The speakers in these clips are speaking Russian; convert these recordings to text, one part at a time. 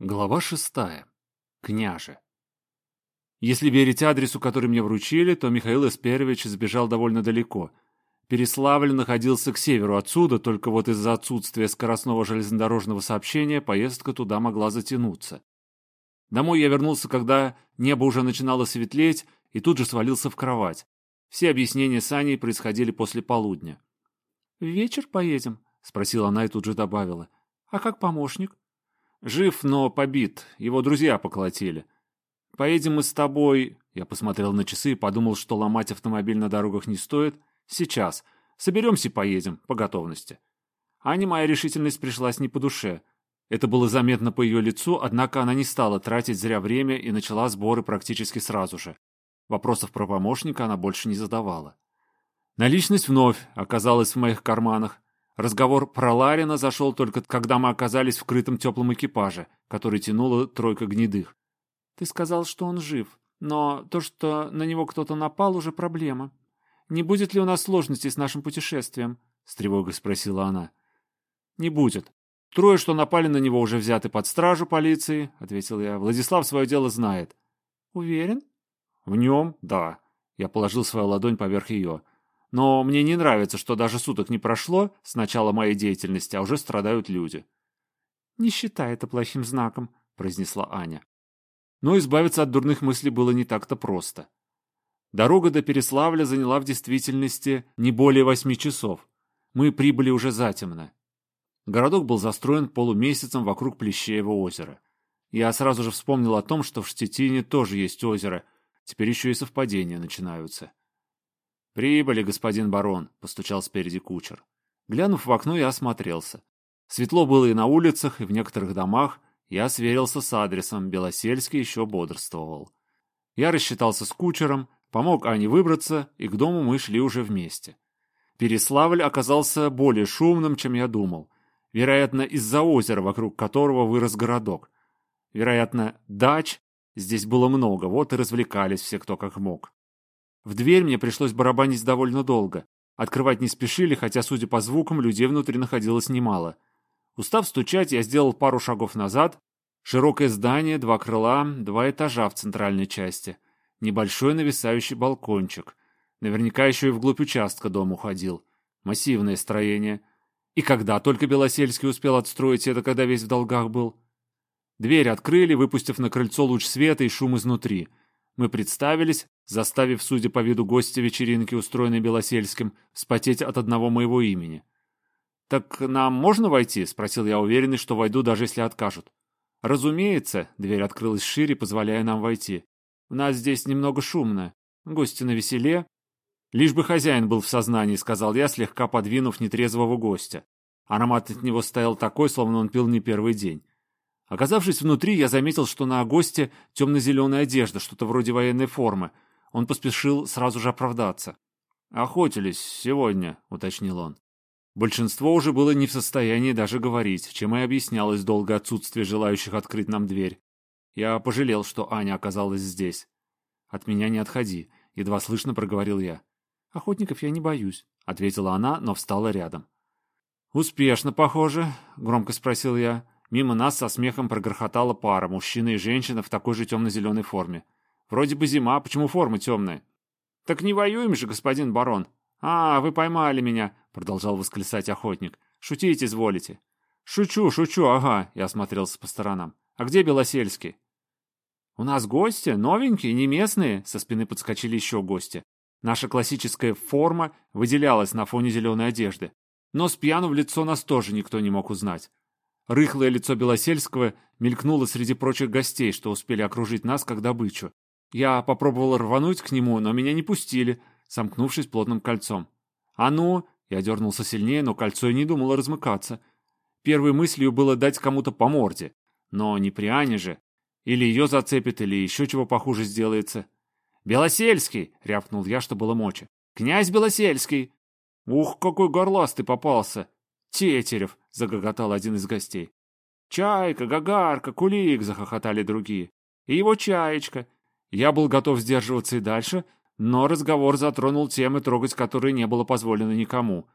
Глава шестая. Княже. Если верить адресу, который мне вручили, то Михаил Эсперович сбежал довольно далеко. Переславль находился к северу отсюда, только вот из-за отсутствия скоростного железнодорожного сообщения поездка туда могла затянуться. Домой я вернулся, когда небо уже начинало светлеть, и тут же свалился в кровать. Все объяснения с Аней происходили после полудня. «В вечер поедем?» — спросила она и тут же добавила. «А как помощник?» Жив, но побит. Его друзья поколотили. Поедем мы с тобой... Я посмотрел на часы и подумал, что ломать автомобиль на дорогах не стоит. Сейчас. Соберемся и поедем, по готовности. Ане моя решительность пришлась не по душе. Это было заметно по ее лицу, однако она не стала тратить зря время и начала сборы практически сразу же. Вопросов про помощника она больше не задавала. Наличность вновь оказалась в моих карманах. Разговор про Ларина зашел только когда мы оказались в крытом теплом экипаже, который тянула тройка гнедых. «Ты сказал, что он жив, но то, что на него кто-то напал, уже проблема. Не будет ли у нас сложностей с нашим путешествием?» — с тревогой спросила она. «Не будет. Трое, что напали на него, уже взяты под стражу полиции», — ответил я. «Владислав свое дело знает». «Уверен?» «В нем, да». Я положил свою ладонь поверх ее. Но мне не нравится, что даже суток не прошло с начала моей деятельности, а уже страдают люди. «Не считай это плохим знаком», — произнесла Аня. Но избавиться от дурных мыслей было не так-то просто. Дорога до Переславля заняла в действительности не более восьми часов. Мы прибыли уже затемно. Городок был застроен полумесяцем вокруг Плещеева озера. Я сразу же вспомнил о том, что в Штетине тоже есть озеро. Теперь еще и совпадения начинаются. «Прибыли, господин барон», — постучал спереди кучер. Глянув в окно, я осмотрелся. Светло было и на улицах, и в некоторых домах. Я сверился с адресом, Белосельский еще бодрствовал. Я рассчитался с кучером, помог Ане выбраться, и к дому мы шли уже вместе. Переславль оказался более шумным, чем я думал. Вероятно, из-за озера, вокруг которого вырос городок. Вероятно, дач здесь было много, вот и развлекались все кто как мог. В дверь мне пришлось барабанить довольно долго. Открывать не спешили, хотя, судя по звукам, людей внутри находилось немало. Устав стучать, я сделал пару шагов назад. Широкое здание, два крыла, два этажа в центральной части. Небольшой нависающий балкончик. Наверняка еще и вглубь участка дом уходил. Массивное строение. И когда только Белосельский успел отстроить это, когда весь в долгах был? Дверь открыли, выпустив на крыльцо луч света и шум изнутри. Мы представились, заставив, судя по виду гостя вечеринки, устроенной Белосельским, вспотеть от одного моего имени. «Так нам можно войти?» — спросил я, уверенный, что войду, даже если откажут. «Разумеется», — дверь открылась шире, позволяя нам войти. «У нас здесь немного шумно. Гости на веселе». «Лишь бы хозяин был в сознании», — сказал я, слегка подвинув нетрезвого гостя. Аромат от него стоял такой, словно он пил не первый день. Оказавшись внутри, я заметил, что на госте темно-зеленая одежда, что-то вроде военной формы. Он поспешил сразу же оправдаться. «Охотились сегодня», — уточнил он. Большинство уже было не в состоянии даже говорить, чем и объяснялось долгое отсутствие желающих открыть нам дверь. Я пожалел, что Аня оказалась здесь. «От меня не отходи», — едва слышно проговорил я. «Охотников я не боюсь», — ответила она, но встала рядом. «Успешно, похоже», — громко спросил я. Мимо нас со смехом прогрохотала пара, мужчина и женщина в такой же темно-зеленой форме. Вроде бы зима, почему форма темная? Так не воюем же, господин барон. А, вы поймали меня, продолжал восклицать охотник. Шутить изволите. Шучу, шучу, ага, я осмотрелся по сторонам. А где Белосельский? У нас гости, новенькие, не местные, со спины подскочили еще гости. Наша классическая форма выделялась на фоне зеленой одежды. Но с пьяну в лицо нас тоже никто не мог узнать. Рыхлое лицо Белосельского мелькнуло среди прочих гостей, что успели окружить нас как добычу. Я попробовал рвануть к нему, но меня не пустили, сомкнувшись плотным кольцом. «А ну!» Я дернулся сильнее, но кольцо и не думало размыкаться. Первой мыслью было дать кому-то по морде. Но не при Ане же. Или ее зацепит, или еще чего похуже сделается. «Белосельский!» — рявкнул я, что было мочи. «Князь Белосельский!» «Ух, какой горластый попался!» «Тетерев!» — загоготал один из гостей. «Чайка, Гагарка, Кулик!» — захохотали другие. «И его чаечка!» Я был готов сдерживаться и дальше, но разговор затронул темы, трогать которые не было позволено никому.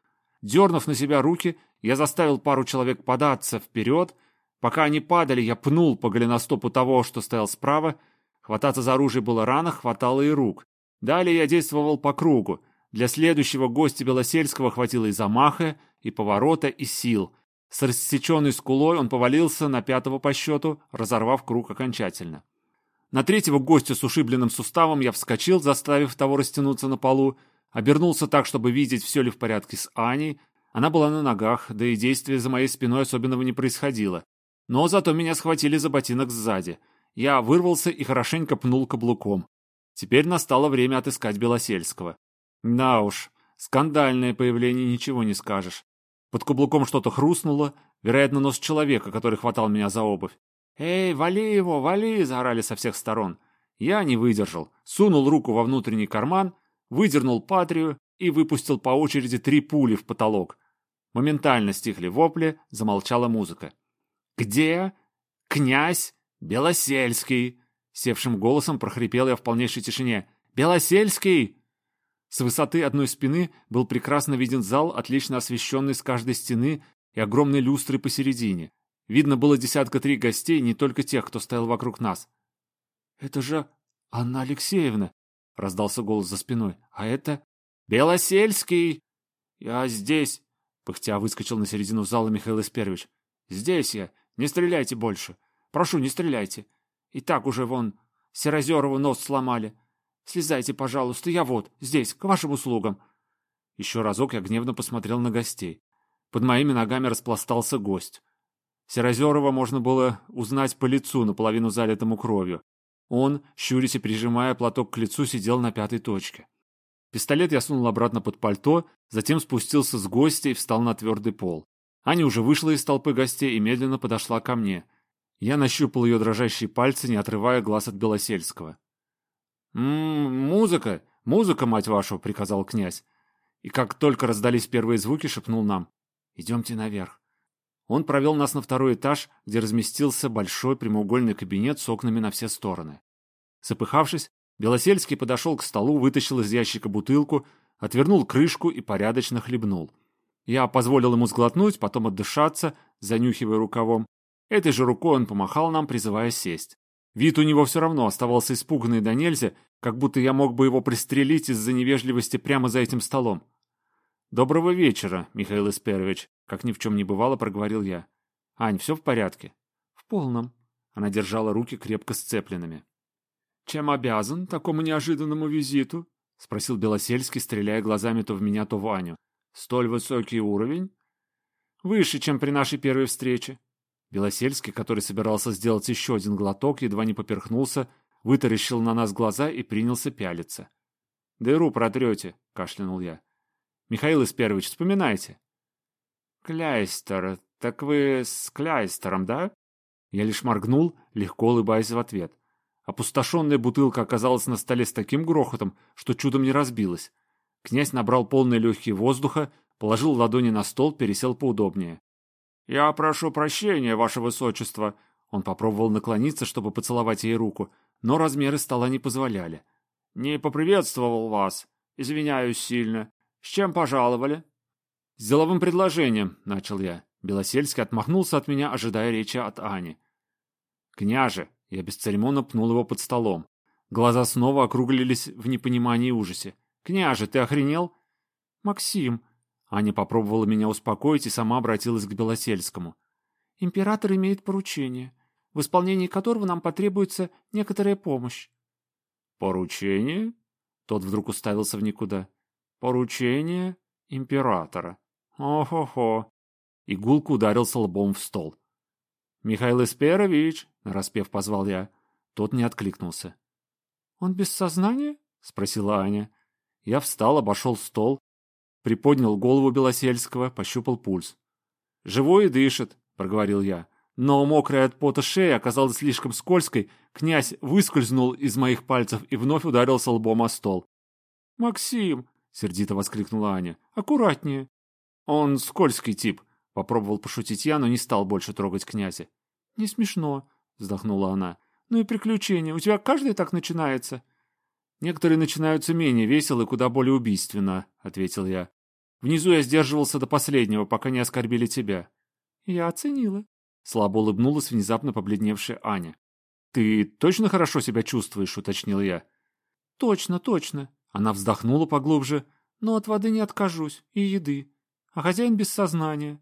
Дернув на себя руки, я заставил пару человек податься вперед, Пока они падали, я пнул по голеностопу того, что стоял справа. Хвататься за оружие было рано, хватало и рук. Далее я действовал по кругу. Для следующего гостя Белосельского хватило и замаха, и поворота, и сил. С рассеченной скулой он повалился на пятого по счету, разорвав круг окончательно. На третьего гостя с ушибленным суставом я вскочил, заставив того растянуться на полу, обернулся так, чтобы видеть, все ли в порядке с Аней. Она была на ногах, да и действия за моей спиной особенного не происходило. Но зато меня схватили за ботинок сзади. Я вырвался и хорошенько пнул каблуком. Теперь настало время отыскать Белосельского. Да уж, скандальное появление, ничего не скажешь. Под каблуком что-то хрустнуло, вероятно, нос человека, который хватал меня за обувь. «Эй, вали его, вали!» — заорали со всех сторон. Я не выдержал, сунул руку во внутренний карман, выдернул патрию и выпустил по очереди три пули в потолок. Моментально стихли вопли, замолчала музыка. «Где? Князь Белосельский!» Севшим голосом прохрипел я в полнейшей тишине. «Белосельский!» С высоты одной спины был прекрасно виден зал, отлично освещенный с каждой стены и огромной люстрой посередине. Видно было десятка три гостей, не только тех, кто стоял вокруг нас. «Это же Анна Алексеевна!» — раздался голос за спиной. «А это...» «Белосельский!» «Я здесь!» — пыхтя выскочил на середину зала Михаил Исперович. «Здесь я! Не стреляйте больше! Прошу, не стреляйте! И так уже вон Серозерову нос сломали! Слезайте, пожалуйста, я вот, здесь, к вашим услугам!» Еще разок я гневно посмотрел на гостей. Под моими ногами распластался гость. Серозерова можно было узнать по лицу, наполовину залитому кровью. Он, щурясь и прижимая платок к лицу, сидел на пятой точке. Пистолет я сунул обратно под пальто, затем спустился с гостя и встал на твердый пол. Аня уже вышла из толпы гостей и медленно подошла ко мне. Я нащупал ее дрожащие пальцы, не отрывая глаз от Белосельского. «М-м, музыка, музыка, мать вашу!» — приказал князь. И как только раздались первые звуки, шепнул нам. «Идемте наверх». Он провел нас на второй этаж, где разместился большой прямоугольный кабинет с окнами на все стороны. Запыхавшись, Белосельский подошел к столу, вытащил из ящика бутылку, отвернул крышку и порядочно хлебнул. Я позволил ему сглотнуть, потом отдышаться, занюхивая рукавом. Этой же рукой он помахал нам, призывая сесть. Вид у него все равно оставался испуганный до нельзя, как будто я мог бы его пристрелить из-за невежливости прямо за этим столом. «Доброго вечера, Михаил Исперович», — как ни в чем не бывало, проговорил я. «Ань, все в порядке?» «В полном». Она держала руки крепко сцепленными. «Чем обязан такому неожиданному визиту?» — спросил Белосельский, стреляя глазами то в меня, то в Аню. Столь высокий уровень? Выше, чем при нашей первой встрече. Белосельский, который собирался сделать еще один глоток, едва не поперхнулся, вытаращил на нас глаза и принялся пялиться. «Дыру протрете», — кашлянул я. «Михаил Исперович, вспоминайте». «Кляйстер, так вы с Кляйстером, да?» Я лишь моргнул, легко улыбаясь в ответ. Опустошенная бутылка оказалась на столе с таким грохотом, что чудом не разбилась. Князь набрал полные легкие воздуха, положил ладони на стол, пересел поудобнее. «Я прошу прощения, ваше высочество!» Он попробовал наклониться, чтобы поцеловать ей руку, но размеры стола не позволяли. «Не поприветствовал вас. Извиняюсь сильно. С чем пожаловали?» «С деловым предложением», — начал я. Белосельский отмахнулся от меня, ожидая речи от Ани. «Княже!» — я бесцеремонно пнул его под столом. Глаза снова округлились в непонимании и ужасе. «Княже, ты охренел?» «Максим!» Аня попробовала меня успокоить и сама обратилась к Белосельскому. «Император имеет поручение, в исполнении которого нам потребуется некоторая помощь». «Поручение?» Тот вдруг уставился в никуда. «Поручение императора. О-хо-хо!» Игулка ударился лбом в стол. «Михаил Исперович!» — нараспев позвал я. Тот не откликнулся. «Он без сознания?» — спросила Аня. Я встал, обошел стол, приподнял голову Белосельского, пощупал пульс. «Живой и дышит», — проговорил я. Но мокрая от пота шея оказалась слишком скользкой, князь выскользнул из моих пальцев и вновь ударился лбом о стол. «Максим!» — сердито воскликнула Аня. «Аккуратнее!» «Он скользкий тип», — попробовал пошутить я, но не стал больше трогать князя. «Не смешно», — вздохнула она. «Ну и приключения. У тебя каждый так начинается?» «Некоторые начинаются менее весело и куда более убийственно», — ответил я. «Внизу я сдерживался до последнего, пока не оскорбили тебя». «Я оценила». Слабо улыбнулась внезапно побледневшая Аня. «Ты точно хорошо себя чувствуешь?» — уточнил я. «Точно, точно». Она вздохнула поглубже. «Но от воды не откажусь. И еды. А хозяин без сознания».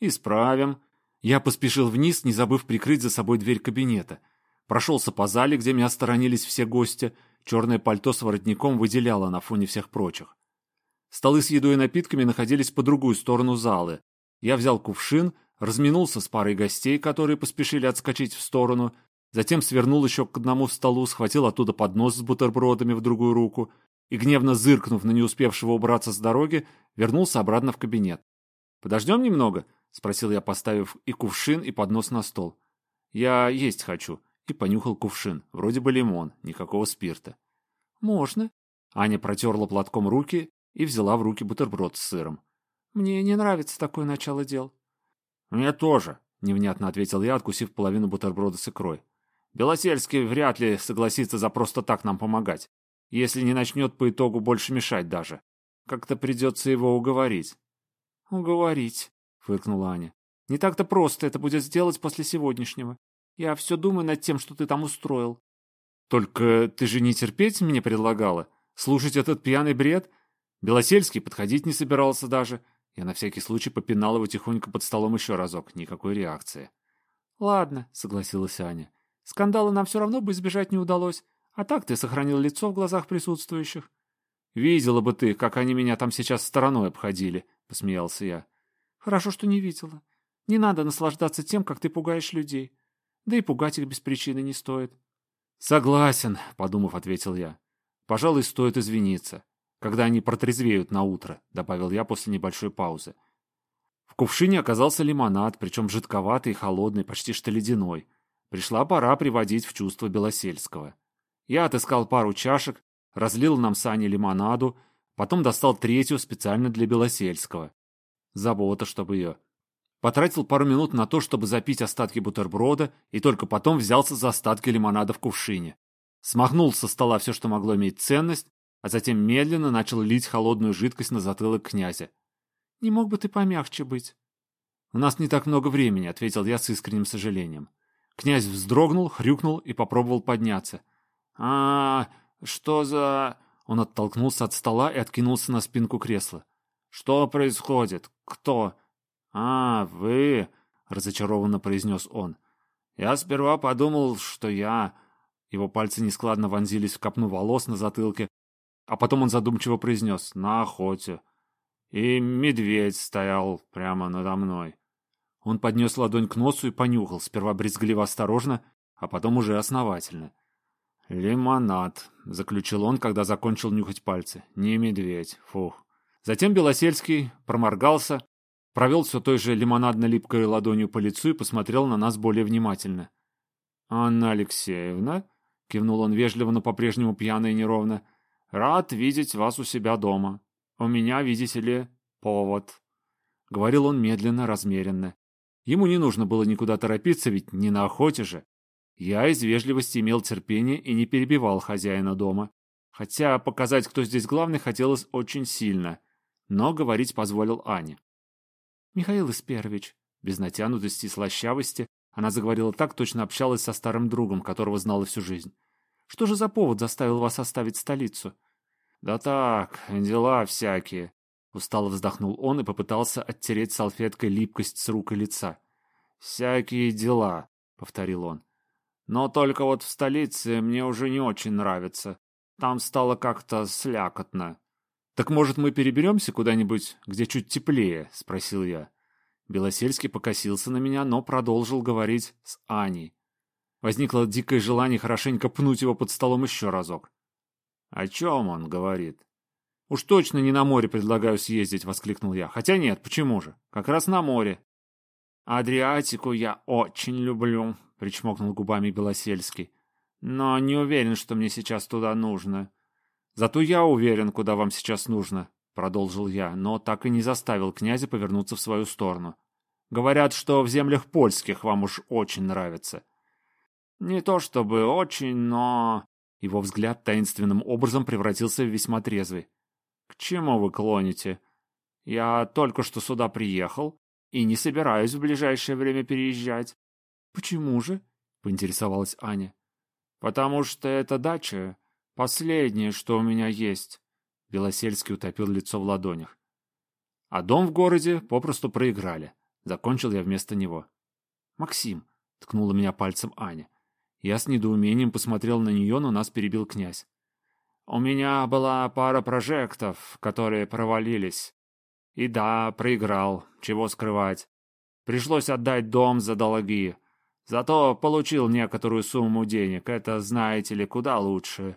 «Исправим». Я поспешил вниз, не забыв прикрыть за собой дверь кабинета. Прошелся по зале, где меня сторонились все гости. Черное пальто с воротником выделяло на фоне всех прочих. Столы с едой и напитками находились по другую сторону залы. Я взял кувшин, разминулся с парой гостей, которые поспешили отскочить в сторону, затем свернул еще к одному столу, схватил оттуда поднос с бутербродами в другую руку и, гневно зыркнув на не успевшего убраться с дороги, вернулся обратно в кабинет. «Подождем немного?» — спросил я, поставив и кувшин, и поднос на стол. «Я есть хочу», и понюхал кувшин. Вроде бы лимон, никакого спирта. «Можно». Аня протерла платком руки и взяла в руки бутерброд с сыром. «Мне не нравится такое начало дел». «Мне тоже», — невнятно ответил я, откусив половину бутерброда с икрой. «Белосельский вряд ли согласится за просто так нам помогать, если не начнет по итогу больше мешать даже. Как-то придется его уговорить». «Уговорить», — фыркнула Аня. «Не так-то просто это будет сделать после сегодняшнего. Я все думаю над тем, что ты там устроил». «Только ты же не терпеть мне предлагала? Слушать этот пьяный бред? Белосельский подходить не собирался даже. Я на всякий случай попинал его тихонько под столом еще разок. Никакой реакции. «Ладно», — согласилась Аня. «Скандала нам все равно бы избежать не удалось. А так ты сохранил лицо в глазах присутствующих». «Видела бы ты, как они меня там сейчас стороной обходили», — посмеялся я. «Хорошо, что не видела. Не надо наслаждаться тем, как ты пугаешь людей. Да и пугать их без причины не стоит». «Согласен», — подумав, ответил я. «Пожалуй, стоит извиниться когда они протрезвеют на утро», — добавил я после небольшой паузы. В кувшине оказался лимонад, причем жидковатый и холодный, почти что ледяной. Пришла пора приводить в чувство Белосельского. Я отыскал пару чашек, разлил нам с Аней лимонаду, потом достал третью специально для Белосельского. Забота, чтобы ее. Потратил пару минут на то, чтобы запить остатки бутерброда, и только потом взялся за остатки лимонада в кувшине. Смахнул со стола все, что могло иметь ценность, а затем медленно начал лить холодную жидкость на затылок князя. «Не мог бы ты помягче быть?» «У нас не так много времени», — ответил я с искренним сожалением. Князь вздрогнул, хрюкнул и попробовал подняться. а, что за...» Он оттолкнулся от стола и откинулся на спинку кресла. «Что происходит? Кто?» «А, вы...» — разочарованно произнес он. «Я сперва подумал, что я...» Его пальцы нескладно вонзились в копну волос на затылке, а потом он задумчиво произнес «на охоте». И медведь стоял прямо надо мной. Он поднес ладонь к носу и понюхал, сперва брезгливо осторожно, а потом уже основательно. «Лимонад», — заключил он, когда закончил нюхать пальцы. «Не медведь, фух». Затем Белосельский проморгался, провел все той же лимонадно-липкой ладонью по лицу и посмотрел на нас более внимательно. «Анна Алексеевна?» — кивнул он вежливо, но по-прежнему пьяно и неровно. «Рад видеть вас у себя дома. У меня, видите ли, повод». Говорил он медленно, размеренно. Ему не нужно было никуда торопиться, ведь не на охоте же. Я из вежливости имел терпение и не перебивал хозяина дома. Хотя показать, кто здесь главный, хотелось очень сильно. Но говорить позволил Ане. «Михаил Исперович», без натянутости и слащавости, она заговорила так, точно общалась со старым другом, которого знала всю жизнь. Что же за повод заставил вас оставить столицу? Да так, дела всякие. Устало вздохнул он и попытался оттереть салфеткой липкость с рук и лица. «Всякие дела», — повторил он. «Но только вот в столице мне уже не очень нравится. Там стало как-то слякотно». «Так, может, мы переберемся куда-нибудь, где чуть теплее?» — спросил я. Белосельский покосился на меня, но продолжил говорить с Аней. Возникло дикое желание хорошенько пнуть его под столом еще разок. «О чем он говорит?» «Уж точно не на море предлагаю съездить», — воскликнул я. «Хотя нет, почему же? Как раз на море». «Адриатику я очень люблю», — причмокнул губами Белосельский. «Но не уверен, что мне сейчас туда нужно». «Зато я уверен, куда вам сейчас нужно», — продолжил я, но так и не заставил князя повернуться в свою сторону. «Говорят, что в землях польских вам уж очень нравится». Не то чтобы очень, но... Его взгляд таинственным образом превратился в весьма трезвый. «К чему вы клоните? Я только что сюда приехал и не собираюсь в ближайшее время переезжать. Почему же? поинтересовалась Аня. Потому что эта дача последнее, что у меня есть. Белосельский утопил лицо в ладонях. А дом в городе попросту проиграли. Закончил я вместо него. «Максим», — ткнула меня пальцем Аня. Я с недоумением посмотрел на нее, но нас перебил князь. «У меня была пара прожектов, которые провалились. И да, проиграл, чего скрывать. Пришлось отдать дом за долги. Зато получил некоторую сумму денег, это, знаете ли, куда лучше.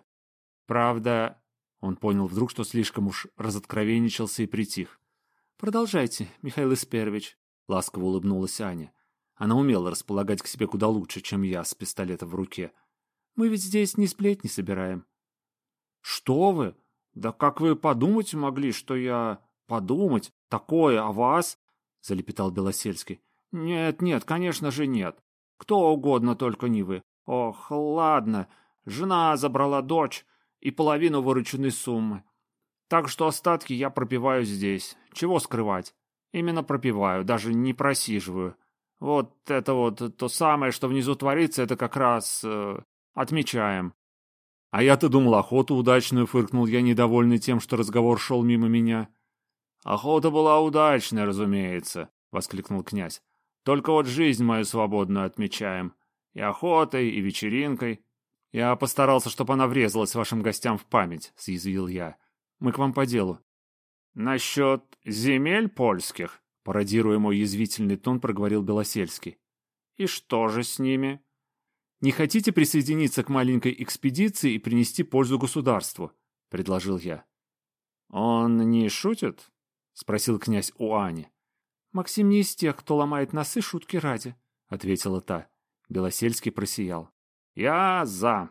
Правда, он понял вдруг, что слишком уж разоткровенничался и притих. «Продолжайте, Михаил Исперович», — ласково улыбнулась Аня. Она умела располагать к себе куда лучше, чем я с пистолетом в руке. «Мы ведь здесь не сплетни собираем». «Что вы? Да как вы подумать могли, что я... Подумать? Такое о вас?» — залепетал Белосельский. «Нет, нет, конечно же нет. Кто угодно, только не вы. Ох, ладно. Жена забрала дочь и половину вырученной суммы. Так что остатки я пропиваю здесь. Чего скрывать? Именно пропиваю, даже не просиживаю. Вот это вот то самое, что внизу творится, это как раз э, отмечаем. А я-то думал, охоту удачную, фыркнул я, недовольный тем, что разговор шел мимо меня. Охота была удачная, разумеется, воскликнул князь. Только вот жизнь мою свободную отмечаем. И охотой, и вечеринкой. Я постарался, чтобы она врезалась вашим гостям в память, съязвил я. Мы к вам по делу. Насчет земель польских, пародируя мой язвительный тон, проговорил Белосельский. И что же с ними? Не хотите присоединиться к маленькой экспедиции и принести пользу государству? предложил я. Он не шутит? спросил князь у Ани. «Максим не из тех, кто ломает носы шутки ради», — ответила та. Белосельский просиял. «Я за»,